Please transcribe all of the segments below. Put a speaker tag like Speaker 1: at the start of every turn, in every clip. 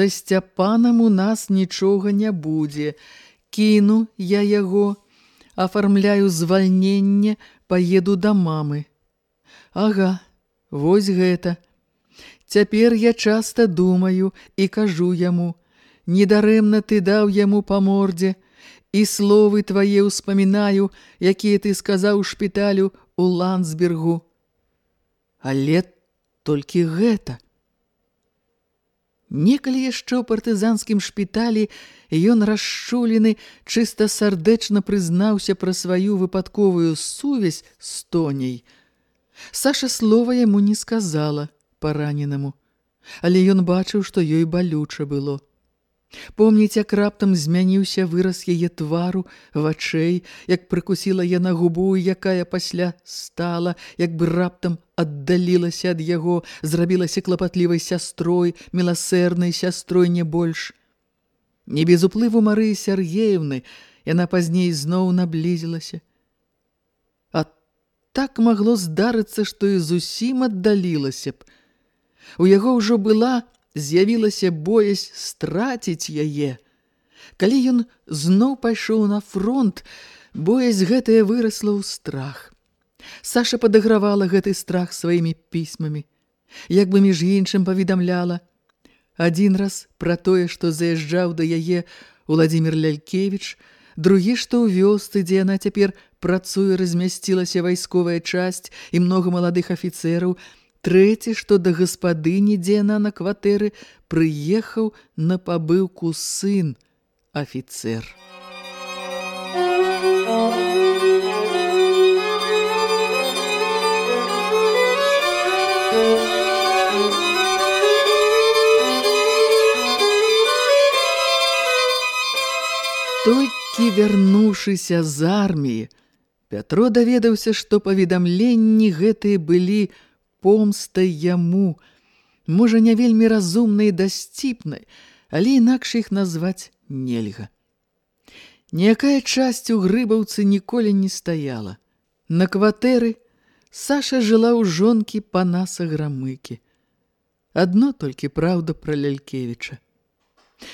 Speaker 1: Са сцяпанам у нас нічога не будзе. Кіну я яго, афармляю звальненне, паеду да мамы. Ага, вось гэта. Цяпер я часта думаю і кажу яму: Недарэмна ты даў яму па мордзе, і словы твае ўспамінаю, якія ты сказаў шпіталю у Ландсбергу. Але толькі гэта – Некалі яшчэ ў партызанскім шпіталі ён расчулены чыста сардэчна прызнаўся пра сваю выпадковую сувязь з Тоней. Саша слова яму не сказала параненаму, але ён бачыў, што ёй балюча было. Помніць, як раптам змяніўся выраз яе твару, вачэй, як прыкусіла яна губу, якая пасля стала, як бы раптам аддалілася ад яго, зрабілася клапатлівай сястрой, міласэрнай сястрой не больш. Не без уплыву Марыі Сергеевны яна пазней зноў наблізілася. А так магло здарыцца, што і зусім аддалілася б. У яго ўжо была з'явілася боязь страціць яе. Калі ён зноў пайшоў на фронт, боязь гэтая вырасла ў страх. Саша падагравала гэты страх сваімі пісьмамі, як бы між іншым паведамляла. Адзін раз пра тое, што заязджаў да яе Владзімир Лялькевіч, другі, што ў вёсцы, дзе яна цяпер працуе, размясцілася вайсковая часць і многа маладых афіцэраў, Трэці, што да гаспадыні, дзе яна на кватэры, прыехаў на пабыўку сын, афіцэр. Толькі вярнуўшыся з арміі, Пятро даведаўся, што паведамленні гэтыя былі помстай яму, можа, не вельмі разумнай і дасціпнай, але інакш іх назваць нельга. Ніякая часць у грыбаўцы ніколі не стаяла. На кватэры Саша жыла ў жонкі панаса грамыкі. Адно толькі праўда пра Лялькевіча.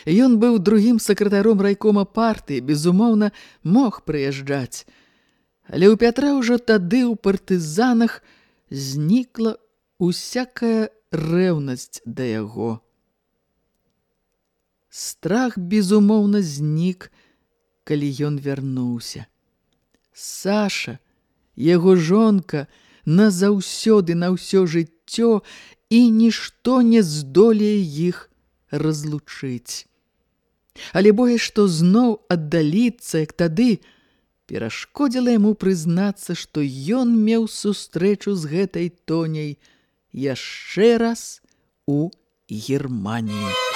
Speaker 1: Ён быў другім сакратаром райкома партыі, безумоўна, мог прыязджаць. Але ў Пятра ўжо тады ў партызанах – знікла усякая рэўнасць да яго. Страх, безумоўна, знік, калі ён вярнуўся. Саша, яго жонка, назаўсёды на ўсё жыццё і нішто не здолее іх разлучыць. Але бое, што зноў аддаліцца, як тады, перашкодзіла яму прызнацца, што ён меў сустрэчу з гэтай тоняй яшчэ раз у Германіі.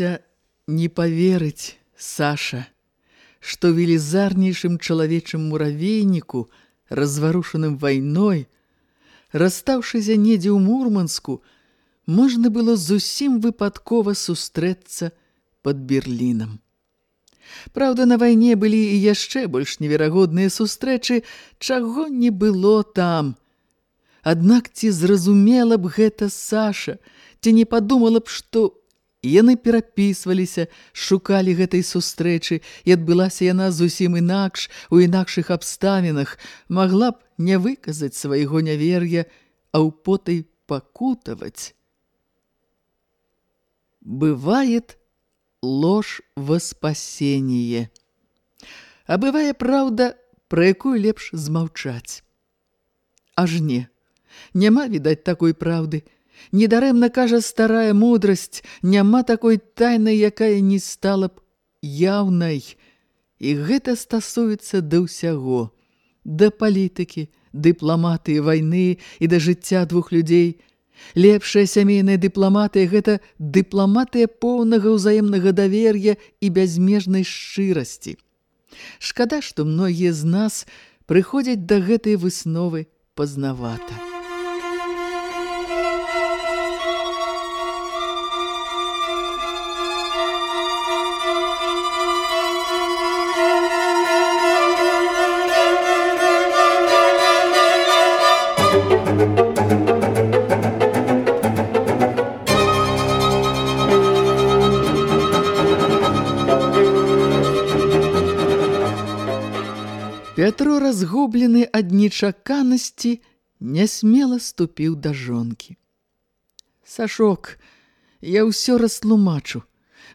Speaker 1: Баяўся не паверыць, Саша, што велізарнейшым чалавечым муравейніку, разварушаным вайной, расстаўшыся недзе ў Мурманску, можна было зусім выпадкова сустрэцца пад Берлінам. Праўда, на вайне былі і яшчэ больш неверагодныя сустрэчы, чаго не было там. Аднак ці зразумела б гэта Саша, ці не падумала б, што Яны перапісваліся, шукалі гэтай сустрэчы, і адбылася яна зусім інакш, у інакшых абставінах, магла б не выказаць свайго нявер'я, а ў потай пакутаваць. бывает ложь во спасение. А бывае праўда, пра якую лепш змаўчаць. Аж не, няма відаць такой праўды. Недарэмна кажа старая мудрасць, няма такой тайны, якая не стала б яўнай. І гэта стасуецца да ўсяго, да палітыкі, дыпламатыі вайны і да жыцця двух людзей. Лепшая сямейная дыпламатыя – гэта дыпламатыя поўнага ўзаемнага давер'я і бязмежнай шчырасці. Шкада, што многія з нас прыходзяць да гэтай высновы пазнавата. Разгублены ад нечаканасці, нясмела ступіў да жонкі. Сашок, я ўсё растлумачу.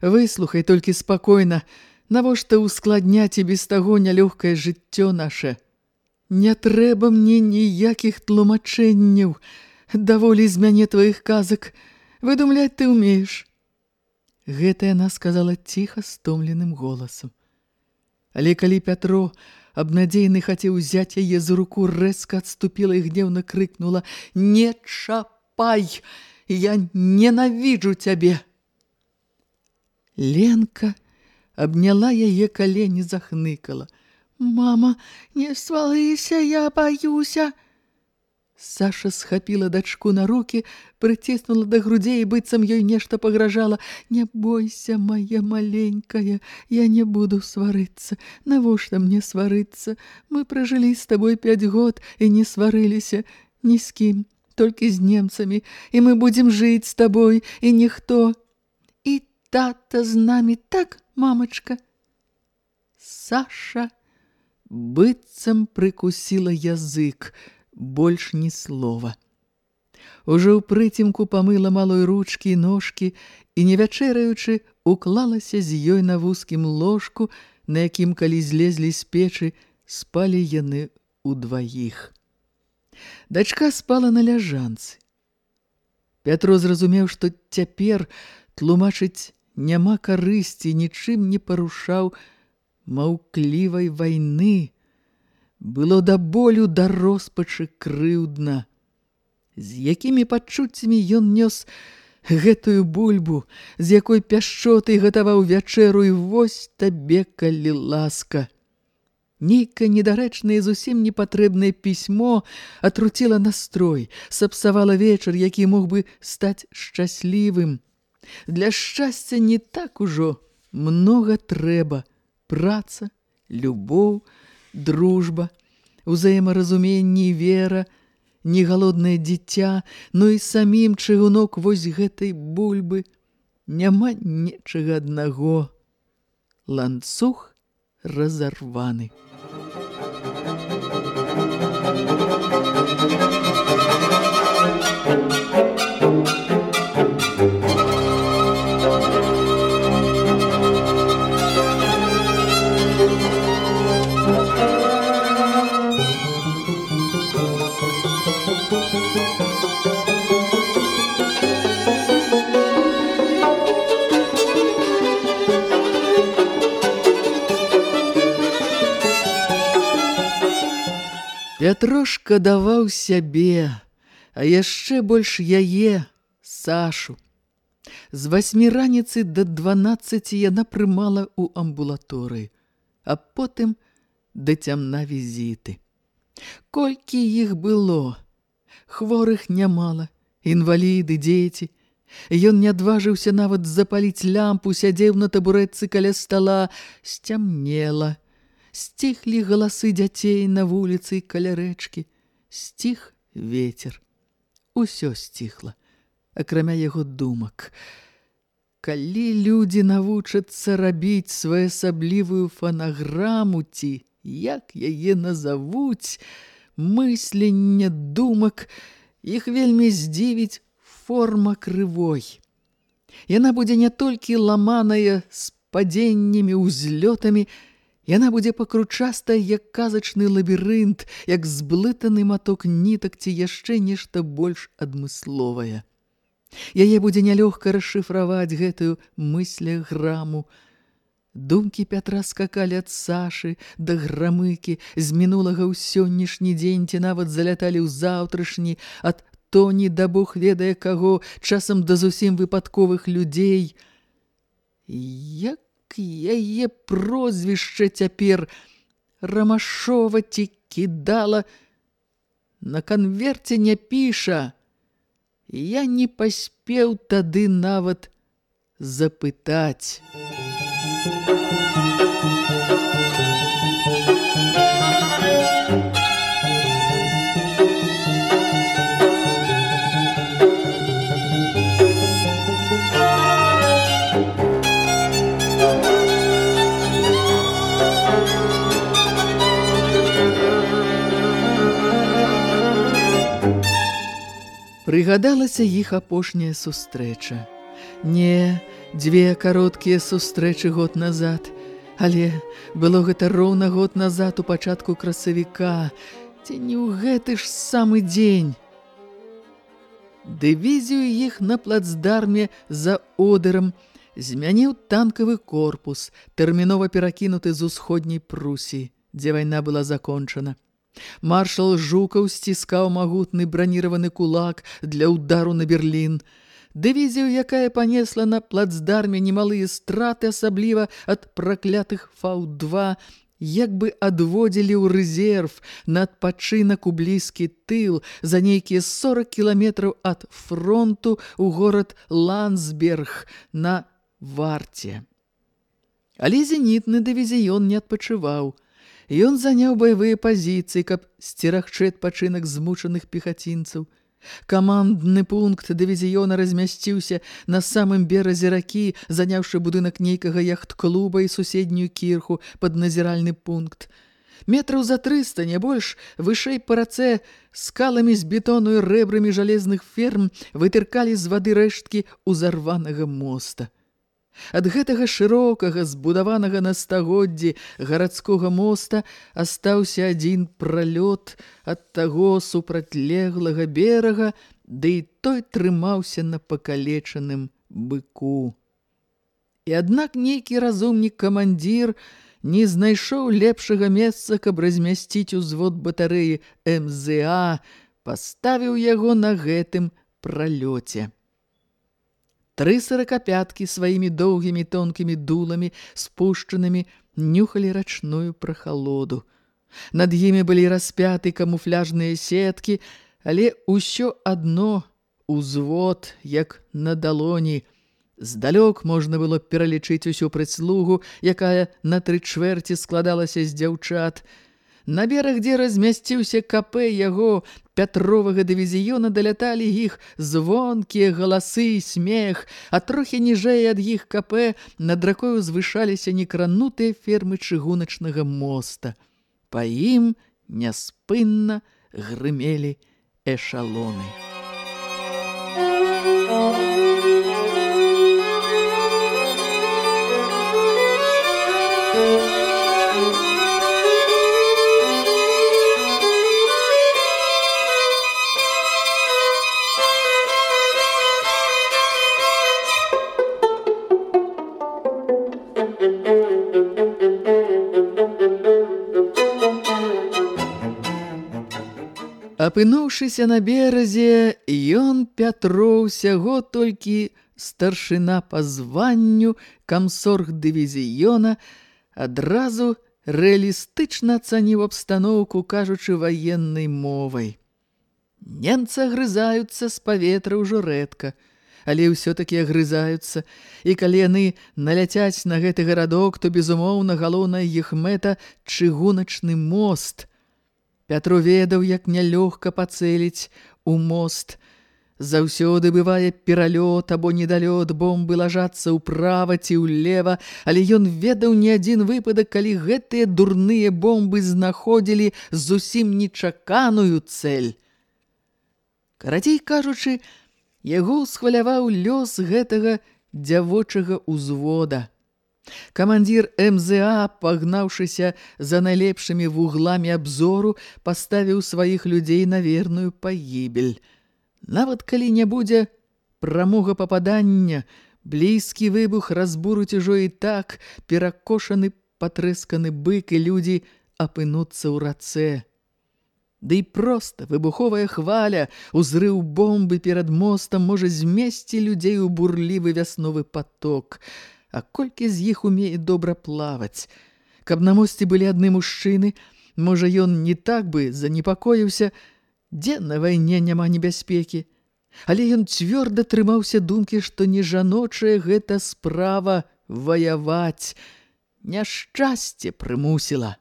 Speaker 1: Выслухай толькі спакойна, навошта ускладняць і без таго нялёгкае жыццё наше. Не трэба мне ніякіх тлумачэнняў. Даволі з мяне тваіх казак. Выдумляць ты ўмееш. Гэта яна сказала ціха стомленым голасам. Але калі Пятро абнадзейны хацеў узяць яе за руку, рэзка адступіла і гневна крыкнула: "Не чапай! Я ненавіджу цябе!" Ленка абняла яе калені, захныкала: "Мама, не свалыся, я баюся!" Саша схапіла дачку на рукі, прыціснула да грудзей і быццам ёй нешта пагражала. «Не бойся, моя маленькая, я не буду сварыцца. Навошта мне сварыцца? Мы пражылі з табой пяць год і не сварыліся ні з кім, толькі з немцамі, і мы будзем жыць з табой, і ніхто. І тата з намі так, мамачка?» Саша быццам прыкусіла язык, больш ні слова. Ужо ў прыцемку памыла малой ручкі і ножкі і, не вячэраючы, уклалася з ёй на вузкім ложку, на якім, калі злезлі з печы, спалі яны ўдваіх. Дачка спала на ляжанцы. Пятро зразумеў, што цяпер тлумачыць няма карысці, нічым не парушаў маўклівай вайны, было да болю да роспачы крыўдна. З якімі пачуццямі ён нёс гэтую бульбу, з якой пяшчотай гатаваў вячэру і вось табе калі ласка. Нейка недарэчнае зусім непатрэбнае пісьмо атруціла настрой, сапсавала вечар, які мог бы стаць шчаслівым. Для шчасця не так ужо многа трэба: праца, любоў, дружба, узаемаразуменне і вера, не галоднае дзіця, но і самім чыгунок вось гэтай бульбы няма нечага аднаго. Ланцуг разарваны. Пятрошка даваў сябе, а яшчэ больш яе, Сашу. З васьмі раніцы да дванаццаці яна прымала ў амбулаторыі, а потым да цямна візіты. Колькі іх было? Хворых нямала, інваліды, дзеці. Ён не адважыўся нават запаліць лямпу, сядзеў на табурэтцы каля стала, сцямнела – Сціхлі галасы дзяцей на вуліцы каля рэчкі. Сціх ветер. Усё сціхла, акрамя яго думак. Калі людзі навучацца рабіць своеасаблівую фанаграму ці, як яе назавуць, мысленне думак, іх вельмі здзівіць форма крывой. Яна будзе не толькі ламаная з падзеннямі, узлётамі, яна будзе пакручастая, як казачны лабірынт, як зблытаны маток нітак ці яшчэ нешта больш адмысловае. Яе будзе нялёгка расшыфраваць гэтую мыслях-граму. Думкі Пятра скакалі ад Сашы да грамыкі, з мінулага ў сённяшні дзень ці нават заляталі ў заўтрашні, ад Тоні да Бог ведае каго, часам да зусім выпадковых людзей. Як яе прозвішча цяпер Рамашова ці кідала, на канверце не піша. Я не паспеў тады нават запытаць. Прыгадалася іх апошняя сустрэча. Не, дзве кароткія сустрэчы год назад, але было гэта роўна год назад у пачатку красавіка, ці не ў гэты ж самы дзень. Дывізію іх на плацдарме за одерам змяніў танкавы корпус, тэрмінова перакінуты з усходняй Прусіі, дзе вайна была закончана. Маршал Жукаў сціскаў магутны браніраваны кулак для ўдару на Берлін. Дывізію, якая панесла на плацдарме немалыя страты, асабліва ад праклятых Фау-2, як бы адводзілі ў рэзерв на адпачынак у блізкі тыл за нейкія 40 кіламетраў ад фронту ў горад Лансберг на Варце. Але зенітны дывізіён не адпачываў – Ён заняў баявыя пазіцыі, каб сцерагчы адпачынак змучаных пехацінцаў. Камандны пункт дывізіёна размясціўся на самым беразе ракі, заняўшы будынак нейкага яхт-клуба і суседнюю кірху пад назіральны пункт. Метраў за трыста, не больш, вышэй па рацэ, скаламі з бетону і рэбрамі жалезных ферм вытыркалі з вады рэшткі узарванага моста. Ад гэтага шырокага, збудаванага на стагоддзі гарадскога моста астаўся адзін пралёт ад таго супрацьлеглага берага, ды і той трымаўся на пакалечаным быку. І аднак нейкі разумнік камандзір не знайшоў лепшага месца, каб размясціць узвод батарэі МЗА, паставіў яго на гэтым пралёце. Тры сорокапяткі сваімі доўгімі тонкімі дуламі, спушчанымі, нюхалі рачную прахалоду. Над імі былі распяты камуфляжныя сеткі, але ўсё адно узвод, як на далоні. Здалёк можна было пералічыць усю прыслугу, якая на тры чвэрці складалася з дзяўчат – На бераг, дзе размясціўся КП яго Пятровага дывізіёна, даляталі іх звонкія галасы і смех, а трохі ніжэй ад іх КП над ракою звышаліся некранутыя фермы чыгуначнага моста. Па ім няспынна грымелі эшалоны. Апынуўшыся на беразе, ён Пятроў сяго толькі старшына па званню камсорг дывізіёна адразу рэалістычна ацаніў абстаноўку, кажучы ваеннай мовай. Немцы агрызаюцца з паветра ўжо рэдка, але ўсё-такі агрызаюцца, і калі яны наляцяць на гэты гарадок, то, безумоўна, галоўная іх мэта – чыгуначны мост – Пятру ведаў, як нялёгка пацэліць у мост. Заўсёды бывае пералёт або недалёт, бомбы лажацца ўправа ці ўлева, але ён ведаў не адзін выпадак, калі гэтыя дурныя бомбы знаходзілі зусім нечаканую цэль. Карацей кажучы, яго схваляваў лёс гэтага дзявочага ўзвода. Камандзір МЗА, пагнаўшыся за найлепшымі вугламі абзору, паставіў сваіх людзей на верную пагібель. Нават калі не будзе прамога пападання, блізкі выбух разбуруць ужо і так перакошаны патрэсканы бык і людзі апынуцца ў рацэ. Ды і проста выбуховая хваля, узрыў бомбы перад мостам можа змесці людзей у бурлівы вясновы поток – а колькі з іх умее добра плаваць. Каб на мосце былі адны мужчыны, можа, ён не так бы занепакоіўся, дзе на вайне няма небяспекі. Але ён цвёрда трымаўся думкі, што не жаночая гэта справа ваяваць. Няшчасце прымусіла.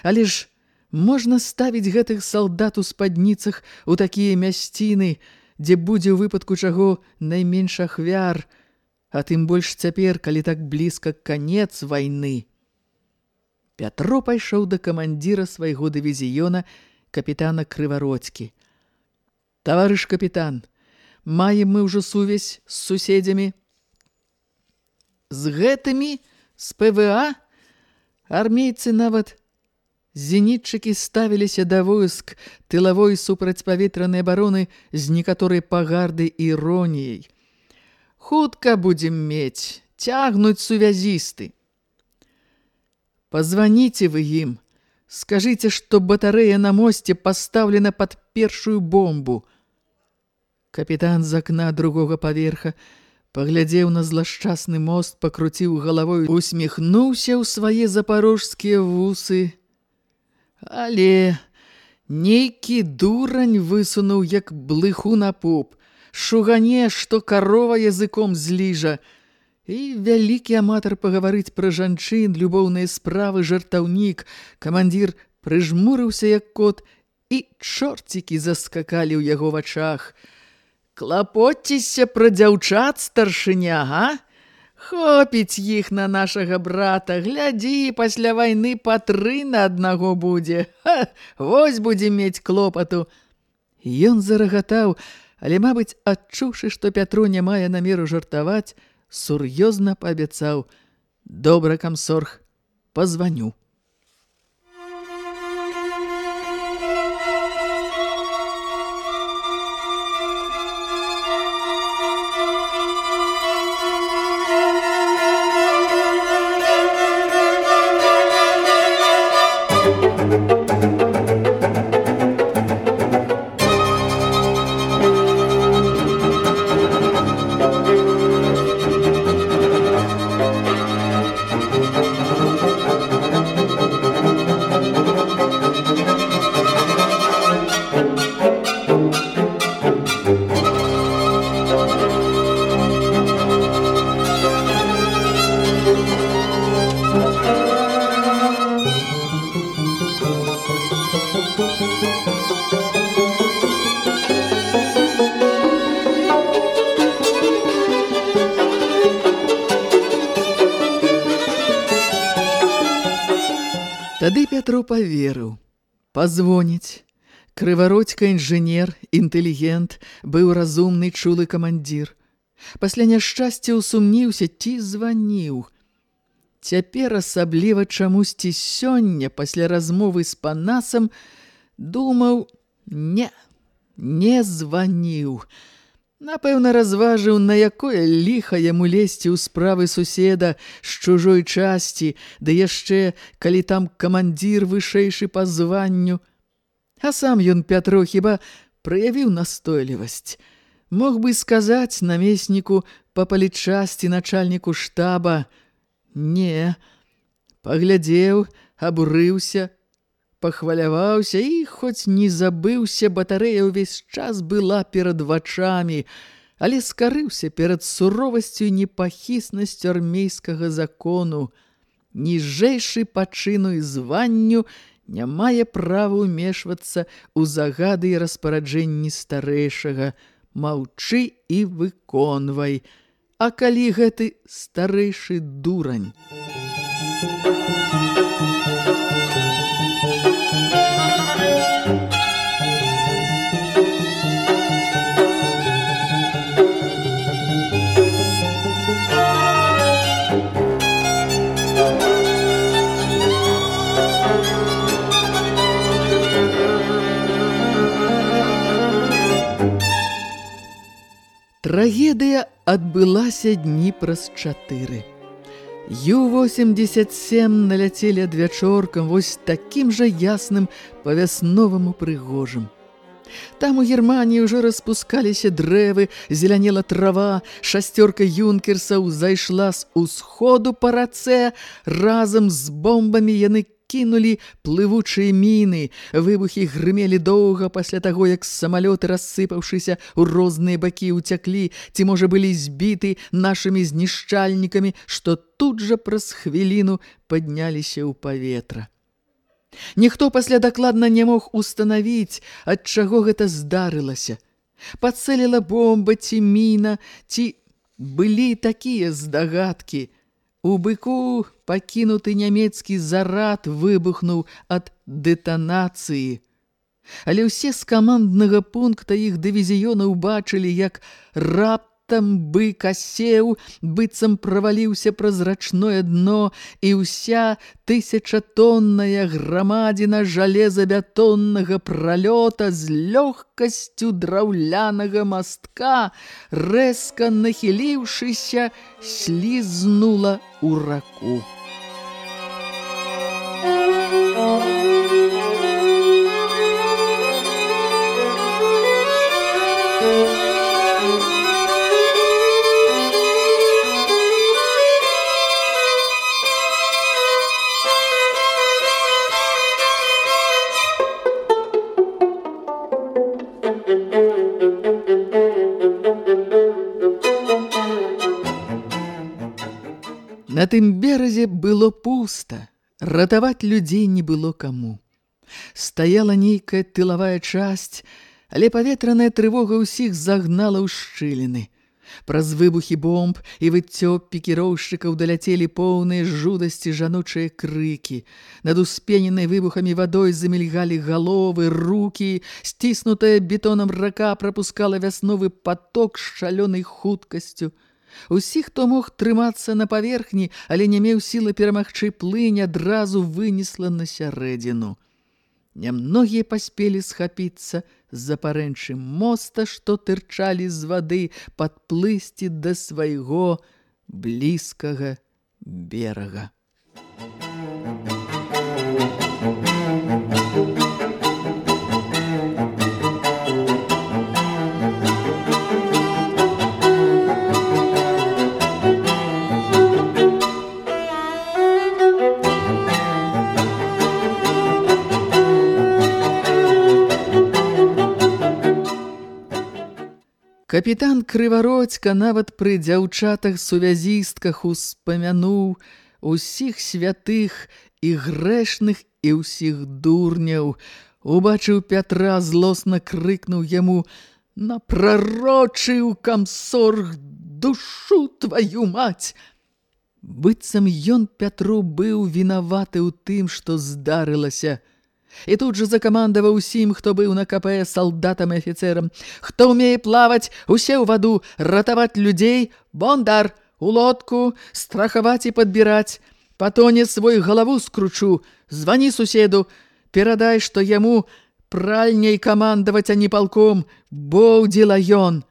Speaker 1: Але ж можна ставіць гэтых салдат у спадніцах у такія мясціны, дзе будзе ў выпадку чаго найменш ахвяр – а тым больш цяпер, калі так блізка канец вайны. Пятро пайшоў да камандзіра свайго дывізіёна капітана Крывародзькі. Таварыш капітан, маем мы ўжо сувязь з суседзямі. З гэтымі з ПВА армейцы нават зенітчыкі ставіліся да войск тылавой супрацьпаветранай абароны з некаторай пагарды іроніяй. Хутка будем мець, цягнуць сувязісты. Позвоните вы ім, скажите, што батарэя на мосце пастаўлена пад першую бомбу. Капітан з акна другога паверха паглядзеў на злашчасны мост, пакруціў галавой, усміхнуўся ў свае запарожскія вусы. Але нейкі дурань высунуў як блыху на поп шугане, што карова языком зліжа. І вялікі аматар пагаварыць пра жанчын, любоўныя справы, жартаўнік, камандзір прыжмурыўся як кот, і чорцікі заскакалі ў яго вачах. Клапоцціся пра дзяўчат старшыня, га? Хопіць іх на нашага брата, глядзі, пасля вайны па тры на аднаго будзе. Ха, вось будзе мець клопату. Ён зарагатаў, але, мабыць, адчуўшы, што Пятру не мае намеру жартаваць, сур'ёзна паабяцаў: «Добра, камсорг, пазваню». Тады Пазвоніць. Крывародзька інжынер, інтэлігент, быў разумны чулы камандзір. Пасля няшчасця усумніўся, ці званіў. Цяпер асабліва чамусьці сёння, пасля размовы з панасам, думаў, не, не званіў. Напэўна, разважыў, на якое ліха яму лезці ў справы суседа з чужой часці, ды яшчэ, калі там камандзір вышэйшы па званню. А сам ён, Пятро, хіба праявіў настойлівасць. Мог бы сказаць намесніку па палічасці начальніку штаба. Не, паглядзеў, абурыўся, пахваляваўся і хоць не забыўся, батарэя ўвесь час была перад вачамі, але скарыўся перад суровасцю і непахіснасцю армейскага закону. Ніжэйшы пачыну і званню не мае права ўмешвацца ў загады і распараджэнні старэйшага. Маўчы і выконвай. А калі гэты старэйшы дурань? Трагедыя адбылася дні праз чатыры. Ю-87 наляцелі адвячоркам вось такім жа ясным па-вясноваму прыгожым. Там у Германіі ўжо распускаліся дрэвы, зелянела трава, шасцёрка юнкерсаў зайшла з усходу па рацэ, разам з бомбамі яны кінулі плывучыя міны. Выбухі грымелі доўга пасля таго, як самалёты, рассыпаўшыся ў розныя бакі, уцяклі, ці, можа, былі збіты нашымі знішчальнікамі, што тут жа праз хвіліну падняліся ў паветра. Ніхто пасля дакладна не мог устанавіць, ад чаго гэта здарылася. Пацэліла бомба ці міна, ці былі такія здагадкі – У быку пакінуты нямецкі зарад выбухнуў ад дэтанацыі. Але ўсе з каманднага пункта іх дывізіёна ўбачылі, як рап раптам бык асеў, быццам праваліўся праз рачное дно, і ўся тысячатонная грамадзіна жалезабетоннага пралёта з лёгкасцю драўлянага мастка, рэзка нахіліўшыся, слізнула ў раку. Тым беразе было пуста, ратаваць людзей не было каму. Стаяла нейкая тылавая часць, але паветраная трывога ўсіх загнала ў шчыліны. Праз выбухі бомб і выццё пікіроўшчыкаў даляцелі поўныя жудасці жаночыя крыкі. Над успененай выбухамі вадой замільгалі галовы, рукі, сціснутая бетонам рака прапускала вясновы поток з шалёнай хуткасцю. Усіх, хто мог трымацца на паверхні, але не меў сілы перамагчы плынь, адразу вынесла на сярэдзіну. Нямногія паспелі схапіцца з-за парэнчы моста, што тырчалі з вады, падплысці да свайго блізкага берага. Капітан Крывародзька нават пры дзяўчатах-сувязістках успамянуў усіх святых і грэшных і ўсіх дурняў. Убачыў Пятра, злосна крыкнуў яму «На прарочыў камсорг душу твою мать!» Быццам ён Пятру быў вінаваты ў тым, што здарылася – І тут жа закамандаваў усім, хто быў на КП салдатам і афіцэрам. Хто ўмее плаваць, усе ў ваду, ратаваць людзей, бондар, у лодку, страхаваць і падбіраць. Патоне свой галаву скручу, звані суседу, перадай, што яму пральняй камандаваць, а не палком, боўдзіла ён.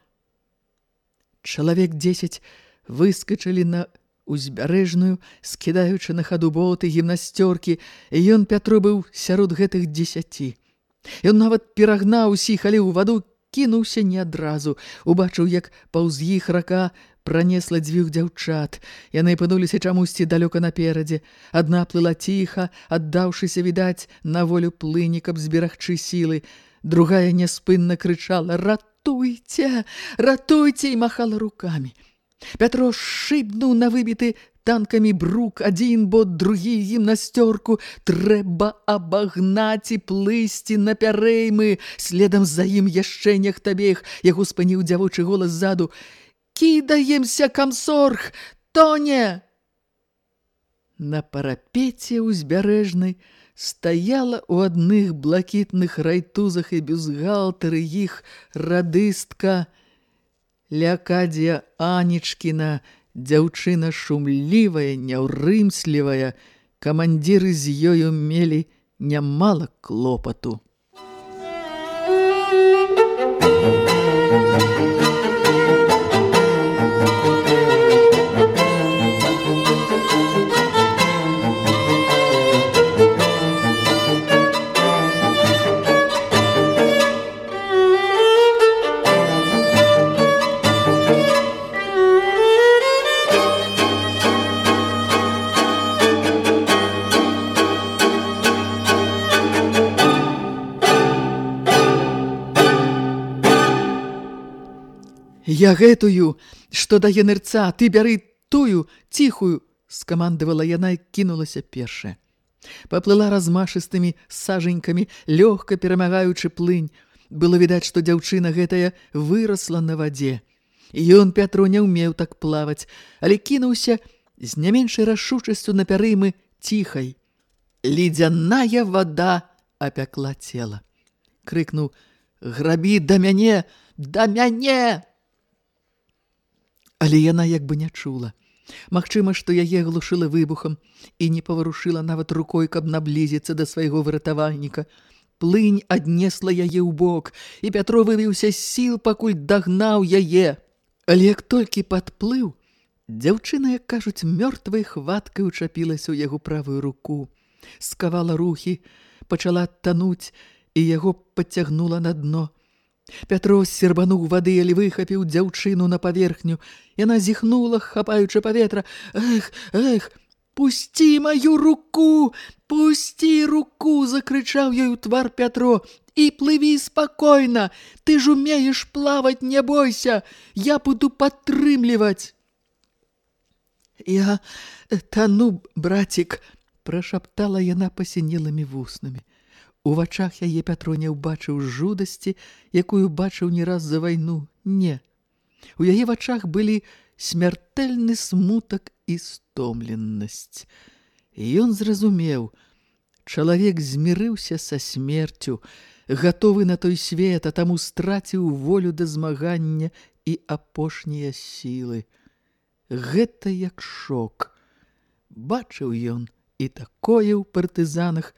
Speaker 1: Чалавек дзесяць выскачылі на узбярэжную, скідаючы на хаду боты гімнасцёркі, і ён Пятру быў сярод гэтых дзесяці. Ён нават перагнаў усіх, але ў ваду кінуўся не адразу. Убачыў, як паўз іх рака пранесла дзвюх дзяўчат. Яны пынуліся чамусьці далёка наперадзе. Адна плыла ціха, аддаўшыся, відаць, на волю плыні, каб зберагчы сілы. Другая няспынна крычала «Ратуйце! Ратуйце!» і махала рукамі. Пятро шыбнуў на выбіты танкамі брук, адзін бот, другі гімнасцёрку. Трэба абагнаць і плысці на пярэймы. Следам за ім яшчэ нехта бег. Яго спыніў дзявочы голас ззаду. «Кідаемся, камсорг! Тоне!» На парапеце ўзбярэжнай стаяла ў адных блакітных райтузах і бюзгалтары іх радыстка – Лякадзія Анечкіна, дзяўчына шумлівая, няўрымслівая, камандзіры з ёю мелі нямала клопату. Я гэтую, што дае нырца, ты бяры тую ціхую, скамандавала яна і кінулася першая. Паплыла размашыстымі сажанькамі, лёгка перамагаючы плынь. Было відаць, што дзяўчына гэтая вырасла на вадзе. Ён Пятро не ўмеў так плаваць, але кінуўся з не меншай рашучасцю на пярымы ціхай. Ледзяная вада апякла цела. Крыкнуў: «Грабі да мяне, да мяне! Але яна як бы не чула. Магчыма, што яе глушыла выбухам і не паварушыла нават рукой, каб наблізіцца да свайго выратавальніка. Плынь аднесла яе ў бок, і Пятро вывіўся з сіл, пакуль дагнаў яе. Але як толькі падплыў, дзяўчына, як кажуць, мёртвай хваткай учапілася ў яго правую руку. Скавала рухі, пачала тануць, і яго падцягнула на дно. Пятро сербануў вады, але выхапіў дзяўчыну на паверхню. Яна зіхнула, хапаючы паветра. «Эх, эх, пусці маю руку! Пусці руку!» – закрычаў ёй у твар Пятро. «І плыві спакойна! Ты ж умееш плаваць, не бойся! Я буду падтрымліваць!» «Я тану, братик!» – прашаптала яна пасінелымі вуснамі. У вачах яе Пятро не ўбачыў жудасці, якую бачыў не раз за вайну. Не. У яе вачах былі смяртэльны смутак і стомленасць. І ён зразумеў, чалавек змірыўся са смерцю, гатовы на той свет, а таму страціў волю да змагання і апошнія сілы. Гэта як шок. Бачыў ён і такое ў партызанах,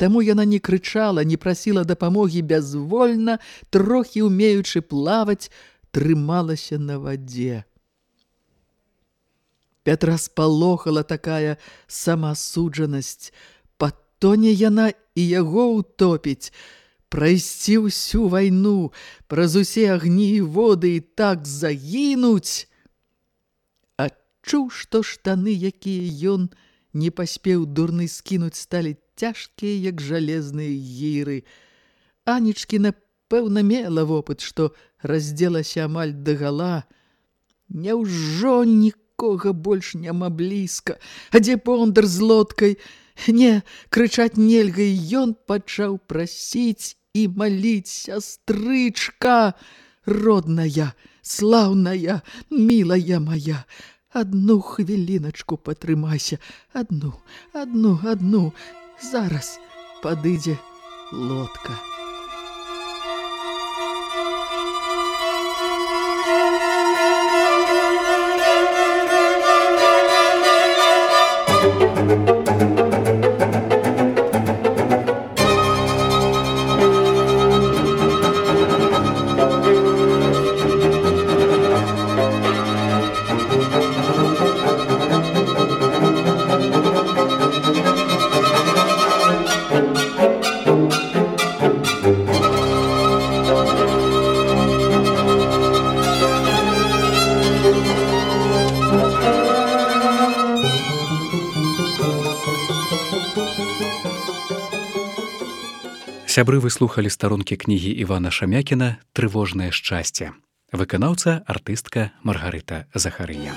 Speaker 1: Таму яна не крычала, не прасіла дапамогі бязвольна, трохі умеючы плаваць, трымалася на вадзе. Пятра спалохала такая самасуджанасць. Патоне яна і яго ўтопіць, прайсці ўсю вайну, праз усе агні і воды і так загінуць. Адчуў, што штаны, якія ён не паспеў дурны скінуць, сталі цяжкія, як жалезныя гіры. Анечкі, напэўна, мела вопыт, што раздзелася амаль дагала. Няўжо нікога больш няма блізка, а дзе пондар з лодкай? Не, крычаць нельга, і ён пачаў прасіць і маліць сястрычка, родная, слаўная, мілая моя, Адну хвіліначку патрымайся, адну, адну, адну, зараз падыдзе лодка.
Speaker 2: Сябры выслухалі старонкі кнігі Івана Шамякіна трывожнае шчасце. Выканаўца артыстка Маргарыта Захарыя.